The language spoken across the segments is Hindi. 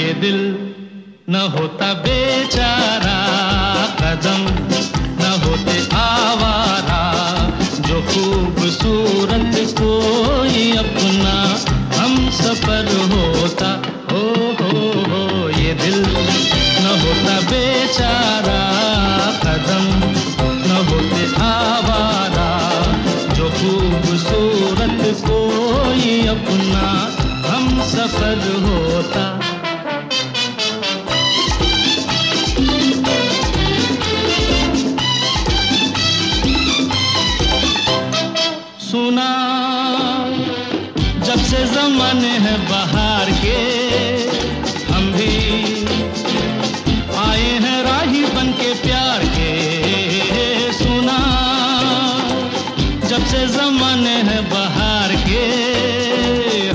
ये दिल न होता बेचारा कदम न होते आवारा जो खूबसूरत बेचारा कदम न होते आवारा, जो खूबसूरत कोई अपना हम सफ़र होता। सुना, जब से जमाने हैं बाहर के, हम भी आए हैं राही बन के प्यार के सुना। जब से जमाने हैं बाहर के,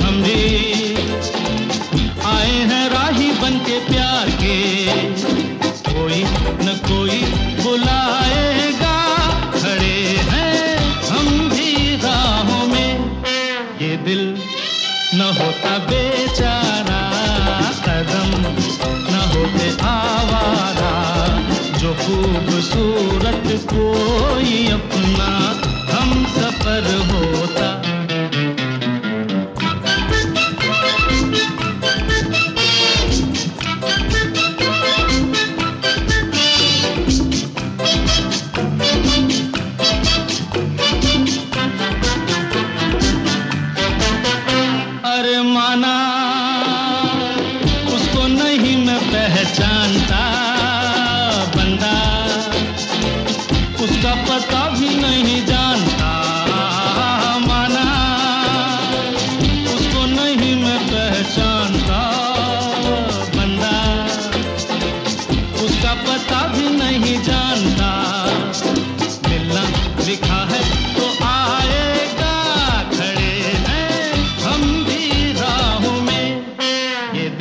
हम भी आए हैं राही बन के प्यार के। कोई न कोई बुलाएगा, खड़े हैं हम भी राहों में। ये दिल न होता बेचारा।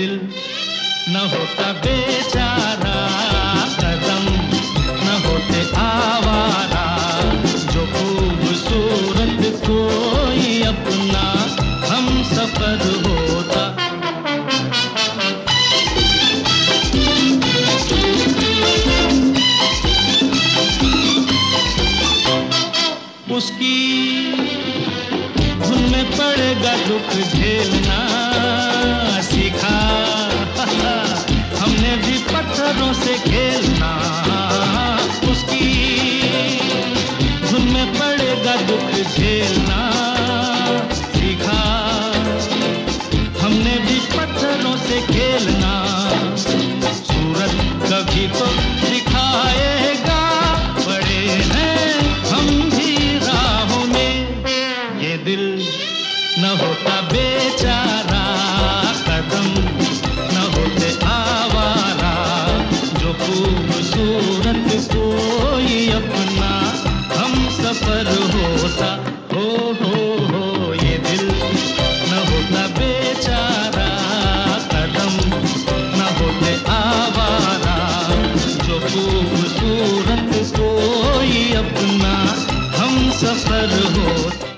दिल न होता बेचारा, कदम न होते आवारा। जो खूबसूरत कोई अपना हम सफ़र होता। उसकी धुन में पड़ेगा दुख झेलना। खेलना उसकी धुन पड़ेगा दुख झेलना। सीखा, हमने भी पत्थरों से खेलना। सूरत कभी तो दिखाएगा बड़े हैं हम भी राहों में। ये दिल न होता बेचारा। खूबसूरत कोई अपना हम सफ़र होता। हो हो हो, ये दिल न होता बेचारा कदम, न होते आवारा। जो खूबसूरत कोई अपना हम सफ़र होता।